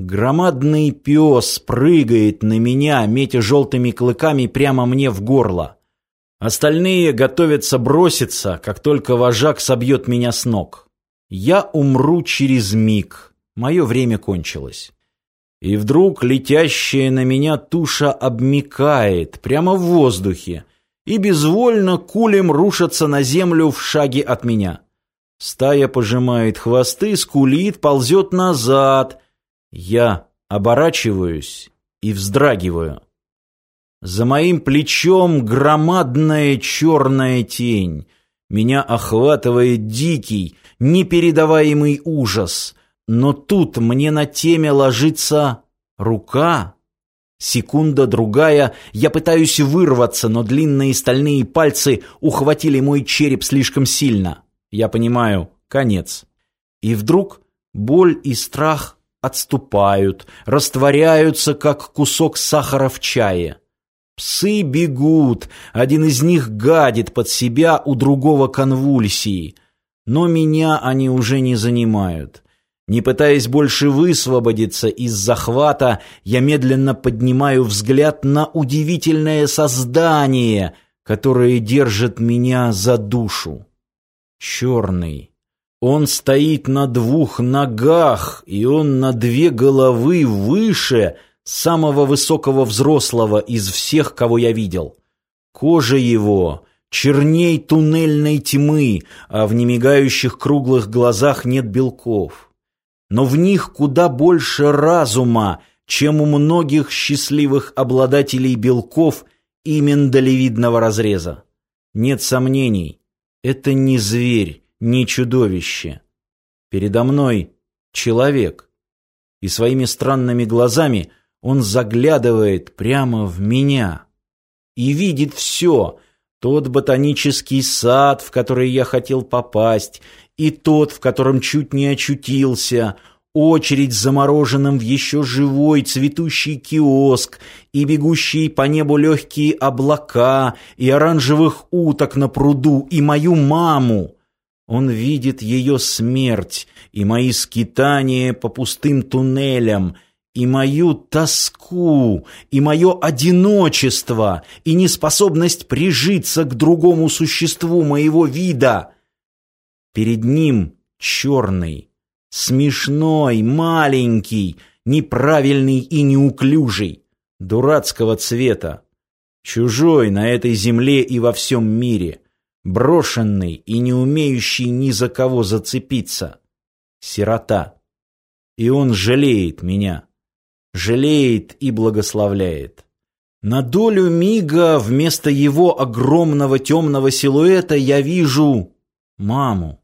Громадный пес прыгает на меня, метя желтыми клыками прямо мне в горло. Остальные готовятся броситься, как только вожак собьет меня с ног. Я умру через миг. Мое время кончилось. И вдруг летящая на меня туша обмикает прямо в воздухе и безвольно кулем рушится на землю в шаге от меня. Стая пожимает хвосты, скулит, ползет назад. Я оборачиваюсь и вздрагиваю. За моим плечом громадная черная тень. Меня охватывает дикий, непередаваемый ужас. Но тут мне на теме ложится рука. Секунда другая, я пытаюсь вырваться, но длинные стальные пальцы ухватили мой череп слишком сильно. Я понимаю, конец. И вдруг боль и страх отступают, растворяются, как кусок сахара в чае. Псы бегут, один из них гадит под себя, у другого конвульсии. Но меня они уже не занимают. Не пытаясь больше высвободиться из захвата, я медленно поднимаю взгляд на удивительное создание, которое держит меня за душу. Черный. Он стоит на двух ногах, и он на две головы выше — самого высокого взрослого из всех, кого я видел. Кожа его черней туннельной тьмы, а в немигающих круглых глазах нет белков. Но в них куда больше разума, чем у многих счастливых обладателей белков и миндалевидного разреза. Нет сомнений, это не зверь, не чудовище. Передо мной человек. И своими странными глазами – он заглядывает прямо в меня и видит все. Тот ботанический сад, в который я хотел попасть, и тот, в котором чуть не очутился, очередь замороженным в еще живой цветущий киоск, и бегущие по небу легкие облака, и оранжевых уток на пруду, и мою маму. Он видит ее смерть, и мои скитания по пустым туннелям — и мою тоску, и мое одиночество, и неспособность прижиться к другому существу моего вида. Перед ним черный, смешной, маленький, неправильный и неуклюжий, дурацкого цвета, чужой на этой земле и во всем мире, брошенный и не умеющий ни за кого зацепиться, сирота. И он жалеет меня жалеет и благословляет. На долю мига вместо его огромного темного силуэта я вижу маму.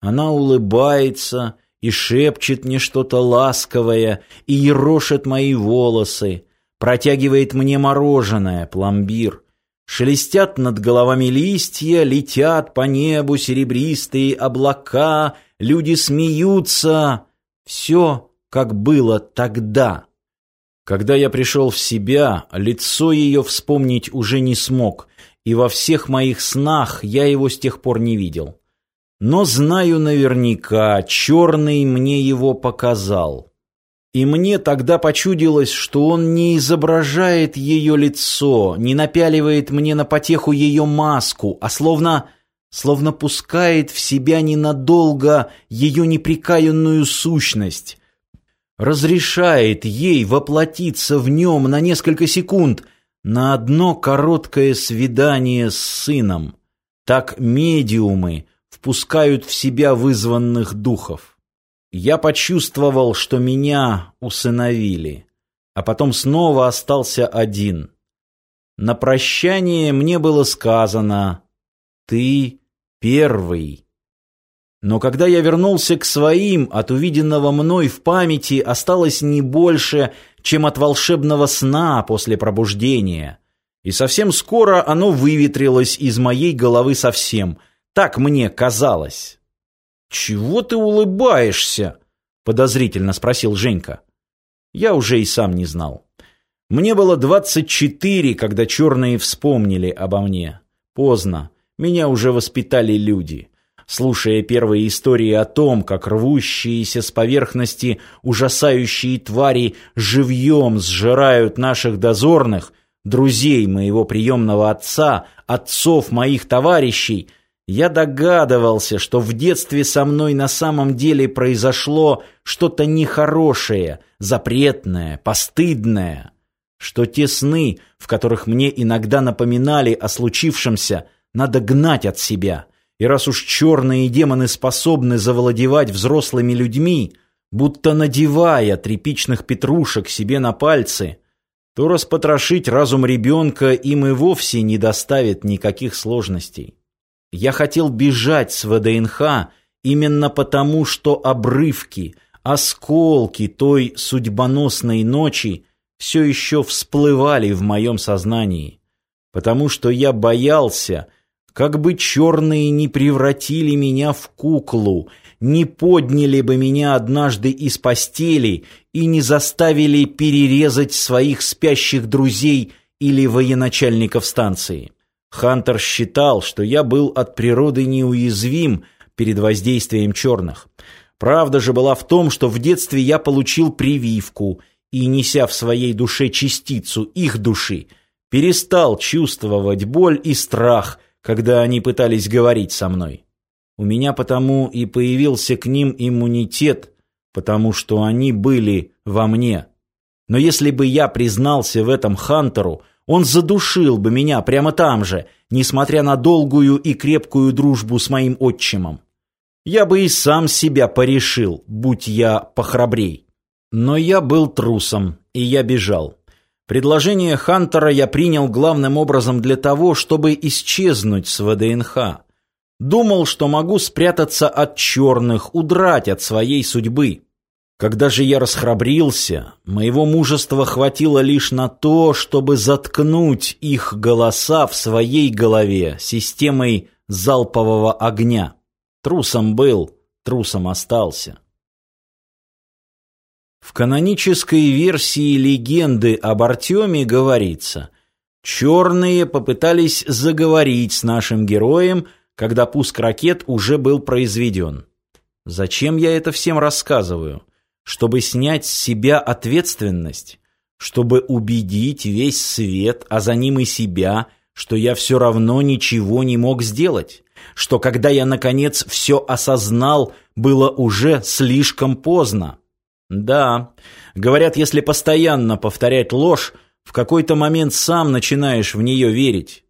Она улыбается и шепчет мне что-то ласковое и ерошит мои волосы, протягивает мне мороженое, пломбир. Шелестят над головами листья, летят по небу серебристые облака, люди смеются. Все, как было тогда. Когда я пришел в себя, лицо ее вспомнить уже не смог, и во всех моих снах я его с тех пор не видел. Но знаю наверняка, черный мне его показал. И мне тогда почудилось, что он не изображает ее лицо, не напяливает мне на потеху ее маску, а словно словно пускает в себя ненадолго ее неприкаянную сущность, разрешает ей воплотиться в нем на несколько секунд, на одно короткое свидание с сыном. Так медиумы впускают в себя вызванных духов. Я почувствовал, что меня усыновили, а потом снова остался один. На прощание мне было сказано «Ты первый». Но когда я вернулся к своим, от увиденного мной в памяти осталось не больше, чем от волшебного сна после пробуждения. И совсем скоро оно выветрилось из моей головы совсем. Так мне казалось. «Чего ты улыбаешься?» — подозрительно спросил Женька. Я уже и сам не знал. Мне было двадцать четыре, когда черные вспомнили обо мне. Поздно. Меня уже воспитали люди. Слушая первые истории о том, как рвущиеся с поверхности ужасающие твари живьем сжирают наших дозорных, друзей моего приемного отца, отцов моих товарищей, я догадывался, что в детстве со мной на самом деле произошло что-то нехорошее, запретное, постыдное, что те сны, в которых мне иногда напоминали о случившемся, надо гнать от себя. И раз уж черные демоны способны завладевать взрослыми людьми, будто надевая тряпичных петрушек себе на пальцы, то распотрошить разум ребенка им и вовсе не доставит никаких сложностей. Я хотел бежать с ВДНХ именно потому, что обрывки, осколки той судьбоносной ночи все еще всплывали в моем сознании, потому что я боялся, как бы черные не превратили меня в куклу, не подняли бы меня однажды из постели и не заставили перерезать своих спящих друзей или военачальников станции. Хантер считал, что я был от природы неуязвим перед воздействием черных. Правда же была в том, что в детстве я получил прививку и, неся в своей душе частицу их души, перестал чувствовать боль и страх, когда они пытались говорить со мной. У меня потому и появился к ним иммунитет, потому что они были во мне. Но если бы я признался в этом Хантеру, он задушил бы меня прямо там же, несмотря на долгую и крепкую дружбу с моим отчимом. Я бы и сам себя порешил, будь я похрабрей. Но я был трусом, и я бежал. Предложение Хантера я принял главным образом для того, чтобы исчезнуть с ВДНХ. Думал, что могу спрятаться от черных, удрать от своей судьбы. Когда же я расхрабрился, моего мужества хватило лишь на то, чтобы заткнуть их голоса в своей голове системой залпового огня. Трусом был, трусом остался. В канонической версии легенды об Артеме говорится, черные попытались заговорить с нашим героем, когда пуск ракет уже был произведен. Зачем я это всем рассказываю? Чтобы снять с себя ответственность, чтобы убедить весь свет, а за ним и себя, что я все равно ничего не мог сделать, что когда я, наконец, все осознал, было уже слишком поздно. Да, говорят, если постоянно повторять ложь, в какой-то момент сам начинаешь в нее верить.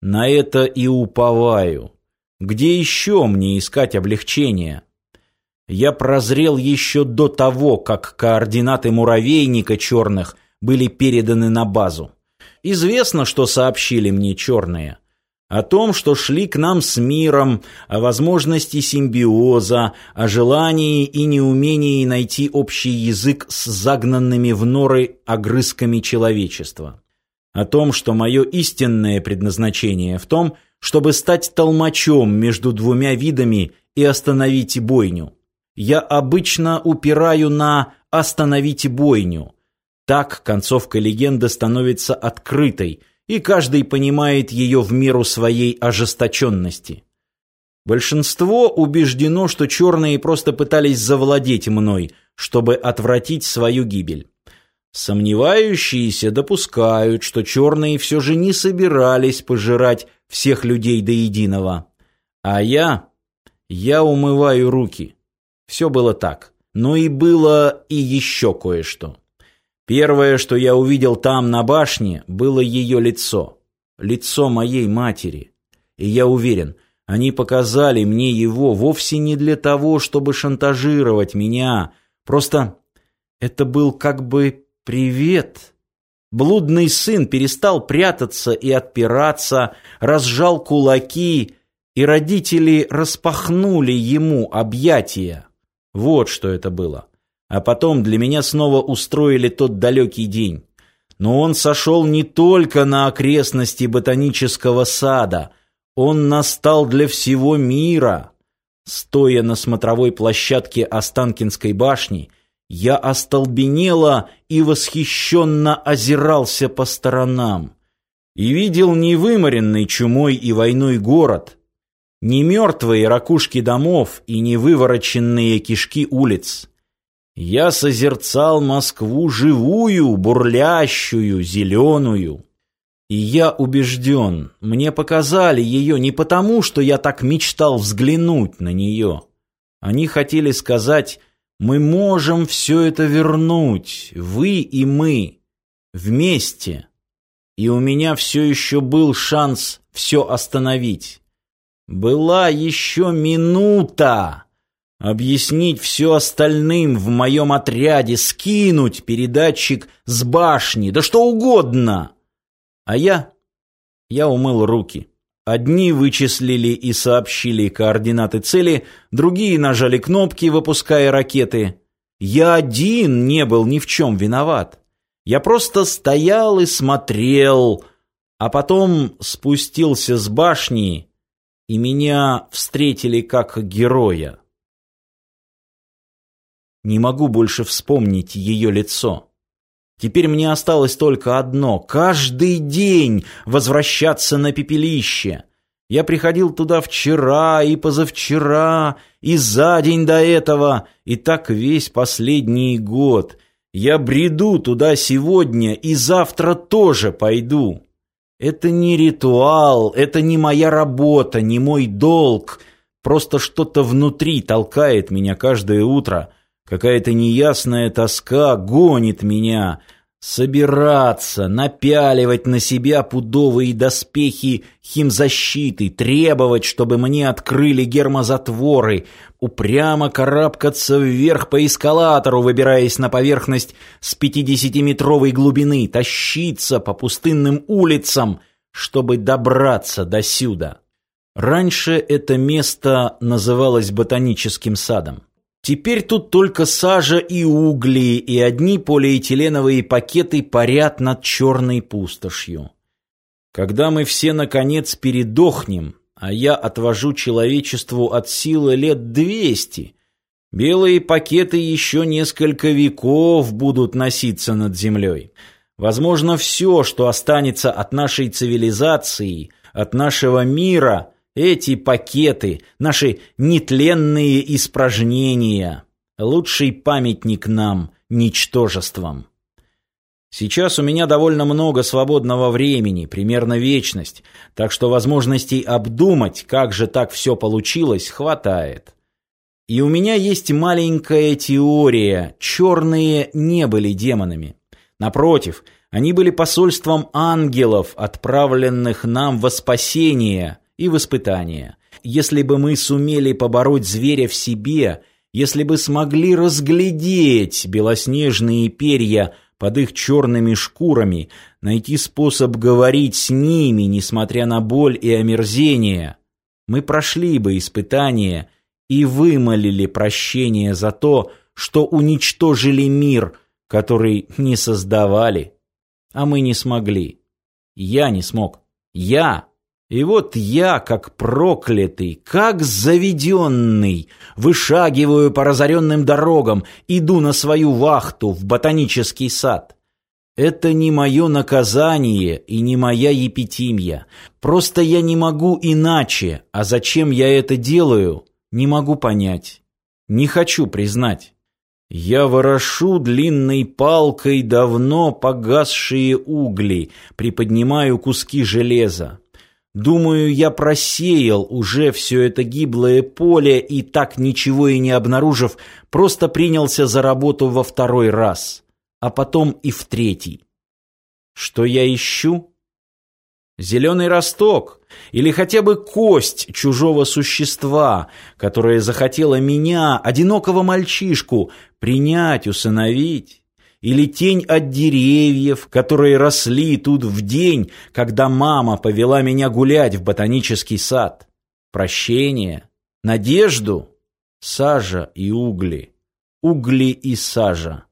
На это и уповаю. Где еще мне искать облегчения? Я прозрел еще до того, как координаты муравейника черных были переданы на базу. Известно, что сообщили мне черные. О том, что шли к нам с миром, о возможности симбиоза, о желании и неумении найти общий язык с загнанными в норы огрызками человечества. О том, что мое истинное предназначение в том, чтобы стать толмачом между двумя видами и остановить бойню я обычно упираю на «остановите бойню». Так концовка легенды становится открытой, и каждый понимает ее в меру своей ожесточенности. Большинство убеждено, что черные просто пытались завладеть мной, чтобы отвратить свою гибель. Сомневающиеся допускают, что черные все же не собирались пожирать всех людей до единого. А я... я умываю руки. Все было так. Но и было и еще кое-что. Первое, что я увидел там, на башне, было ее лицо. Лицо моей матери. И я уверен, они показали мне его вовсе не для того, чтобы шантажировать меня. Просто это был как бы привет. Блудный сын перестал прятаться и отпираться, разжал кулаки, и родители распахнули ему объятия. Вот что это было. А потом для меня снова устроили тот далекий день. Но он сошел не только на окрестности ботанического сада. Он настал для всего мира. Стоя на смотровой площадке Останкинской башни, я остолбенело и восхищенно озирался по сторонам. И видел не выморенный чумой и войной город, Не мертвые ракушки домов и не вывороченные кишки улиц. Я созерцал Москву живую, бурлящую, зеленую. И я убежден, мне показали ее не потому, что я так мечтал взглянуть на нее. Они хотели сказать, мы можем все это вернуть, вы и мы, вместе. И у меня все еще был шанс все остановить. Была еще минута объяснить все остальным в моем отряде, скинуть передатчик с башни, да что угодно. А я... я умыл руки. Одни вычислили и сообщили координаты цели, другие нажали кнопки, выпуская ракеты. Я один не был ни в чем виноват. Я просто стоял и смотрел, а потом спустился с башни, и меня встретили как героя. Не могу больше вспомнить ее лицо. Теперь мне осталось только одно — каждый день возвращаться на пепелище. Я приходил туда вчера и позавчера, и за день до этого, и так весь последний год. Я бреду туда сегодня и завтра тоже пойду. Это не ритуал, это не моя работа, не мой долг. Просто что-то внутри толкает меня каждое утро — Какая-то неясная тоска гонит меня. Собираться, напяливать на себя пудовые доспехи химзащиты, требовать, чтобы мне открыли гермозатворы, упрямо карабкаться вверх по эскалатору, выбираясь на поверхность с пятидесятиметровой глубины, тащиться по пустынным улицам, чтобы добраться до сюда. Раньше это место называлось ботаническим садом. Теперь тут только сажа и угли, и одни полиэтиленовые пакеты парят над черной пустошью. Когда мы все, наконец, передохнем, а я отвожу человечеству от силы лет двести, белые пакеты еще несколько веков будут носиться над землей. Возможно, все, что останется от нашей цивилизации, от нашего мира – эти пакеты, наши нетленные испражнения, лучший памятник нам, ничтожествам. Сейчас у меня довольно много свободного времени, примерно вечность, так что возможностей обдумать, как же так все получилось, хватает. И у меня есть маленькая теория. Черные не были демонами. Напротив, они были посольством ангелов, отправленных нам во спасение – и в испытания. Если бы мы сумели побороть зверя в себе, если бы смогли разглядеть белоснежные перья под их черными шкурами, найти способ говорить с ними, несмотря на боль и омерзение, мы прошли бы испытания и вымолили прощение за то, что уничтожили мир, который не создавали. А мы не смогли. Я не смог. Я и вот я, как проклятый, как заведенный, вышагиваю по разоренным дорогам, иду на свою вахту в ботанический сад. Это не мое наказание и не моя епитимия. Просто я не могу иначе, а зачем я это делаю, не могу понять. Не хочу признать. Я ворошу длинной палкой давно погасшие угли, приподнимаю куски железа. Думаю, я просеял уже все это гиблое поле и так ничего и не обнаружив, просто принялся за работу во второй раз, а потом и в третий. Что я ищу? Зеленый росток или хотя бы кость чужого существа, которое захотело меня, одинокого мальчишку, принять, усыновить или тень от деревьев, которые росли тут в день, когда мама повела меня гулять в ботанический сад. Прощение, надежду, сажа и угли, угли и сажа.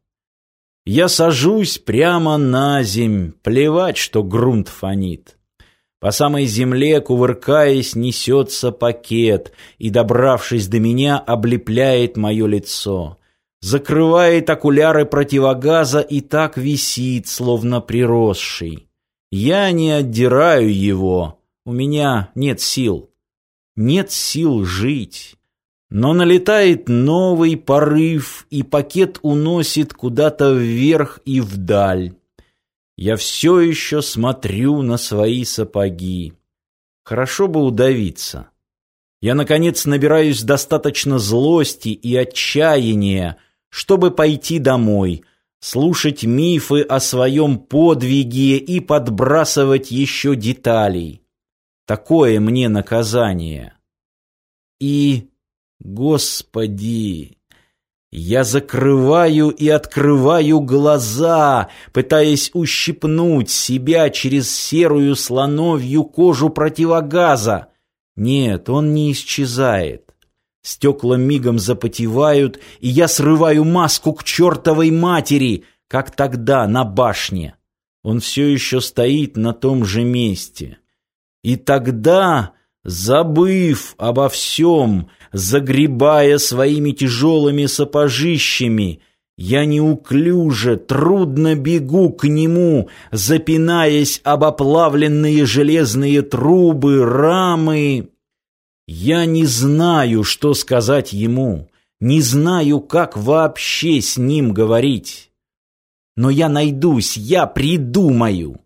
Я сажусь прямо на земь, плевать, что грунт фонит. По самой земле, кувыркаясь, несется пакет и, добравшись до меня, облепляет мое лицо закрывает окуляры противогаза и так висит, словно приросший. Я не отдираю его, у меня нет сил. нет сил жить. Но налетает новый порыв, и пакет уносит куда-то вверх и вдаль. Я все еще смотрю на свои сапоги. Хорошо бы удавиться. Я, наконец, набираюсь достаточно злости и отчаяния, чтобы пойти домой, слушать мифы о своем подвиге и подбрасывать еще деталей. Такое мне наказание. И, Господи, я закрываю и открываю глаза, пытаясь ущипнуть себя через серую слоновью кожу противогаза. Нет, он не исчезает. Стекла мигом запотевают, и я срываю маску к чертовой матери, как тогда на башне. Он все еще стоит на том же месте. И тогда, забыв обо всем, загребая своими тяжелыми сапожищами, я неуклюже, трудно бегу к нему, запинаясь об оплавленные железные трубы, рамы. Я не знаю, что сказать ему, не знаю, как вообще с ним говорить. Но я найдусь, я придумаю.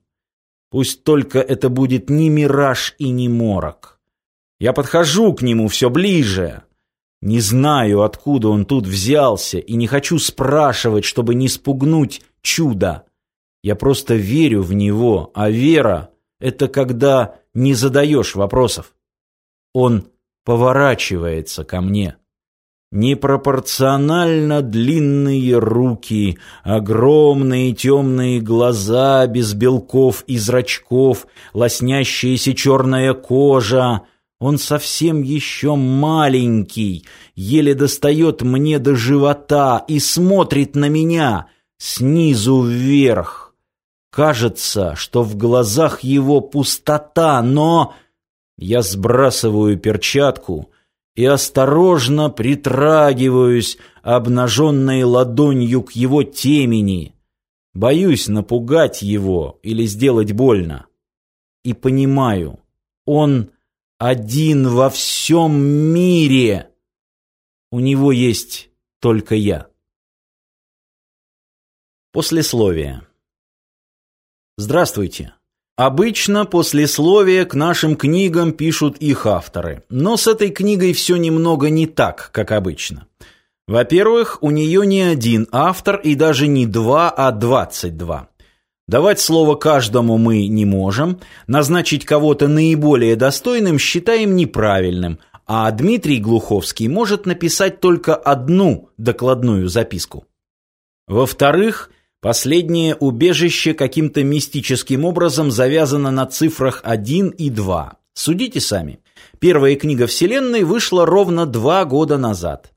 Пусть только это будет не мираж и не морок. Я подхожу к нему все ближе. Не знаю, откуда он тут взялся, и не хочу спрашивать, чтобы не спугнуть чудо. Я просто верю в него, а вера — это когда не задаешь вопросов. Он поворачивается ко мне. Непропорционально длинные руки, огромные темные глаза без белков и зрачков, лоснящаяся черная кожа. Он совсем еще маленький, еле достает мне до живота и смотрит на меня снизу вверх. Кажется, что в глазах его пустота, но... Я сбрасываю перчатку — и осторожно притрагиваюсь обнаженной ладонью к его темени. Боюсь напугать его или сделать больно. И понимаю, он один во всем мире. У него есть только я. Послесловие. Здравствуйте. Обычно послесловия к нашим книгам пишут их авторы, но с этой книгой все немного не так, как обычно. Во-первых, у нее не один автор и даже не два, а двадцать два. Давать слово каждому мы не можем, назначить кого-то наиболее достойным считаем неправильным, а Дмитрий Глуховский может написать только одну докладную записку. Во-вторых, Последнее убежище каким-то мистическим образом завязано на цифрах 1 и 2. Судите сами. Первая книга Вселенной вышла ровно два года назад.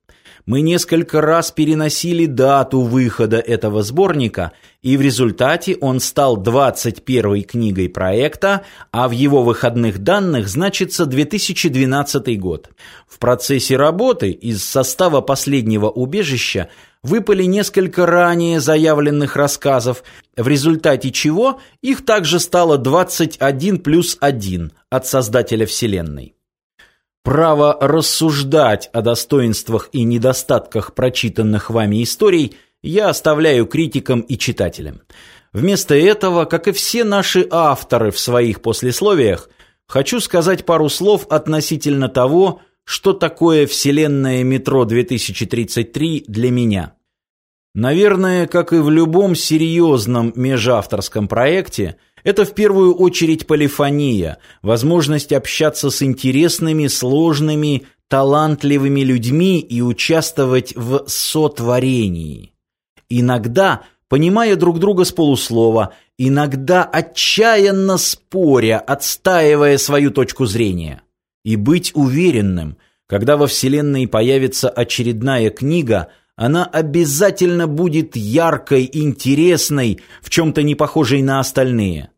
Мы несколько раз переносили дату выхода этого сборника, и в результате он стал 21-й книгой проекта, а в его выходных данных значится 2012 год. В процессе работы из состава последнего убежища выпали несколько ранее заявленных рассказов, в результате чего их также стало 21 плюс 1 от создателя Вселенной. Право рассуждать о достоинствах и недостатках прочитанных вами историй я оставляю критикам и читателям. Вместо этого, как и все наши авторы в своих послесловиях, хочу сказать пару слов относительно того, что такое вселенная метро 2033 для меня? Наверное, как и в любом серьезном межавторском проекте, это в первую очередь полифония, возможность общаться с интересными, сложными, талантливыми людьми и участвовать в сотворении. Иногда, понимая друг друга с полуслова, иногда отчаянно споря, отстаивая свою точку зрения и быть уверенным, когда во Вселенной появится очередная книга, она обязательно будет яркой, интересной, в чем-то не похожей на остальные.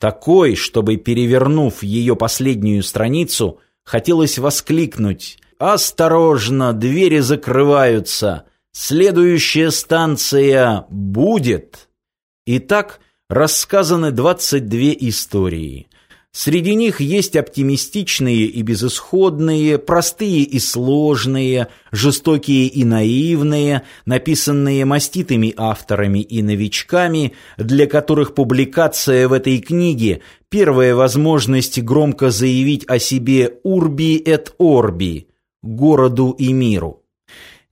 Такой, чтобы, перевернув ее последнюю страницу, хотелось воскликнуть «Осторожно, двери закрываются! Следующая станция будет!» Итак, рассказаны 22 истории – Среди них есть оптимистичные и безысходные, простые и сложные, жестокие и наивные, написанные маститыми авторами и новичками, для которых публикация в этой книге – первая возможность громко заявить о себе «урби et орби» – городу и миру.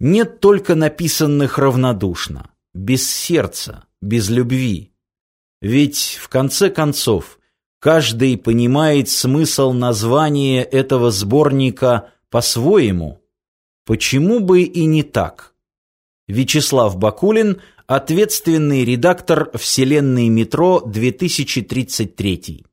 Нет только написанных равнодушно, без сердца, без любви. Ведь, в конце концов, Каждый понимает смысл названия этого сборника по-своему. Почему бы и не так? Вячеслав Бакулин, ответственный редактор «Вселенной метро» 2033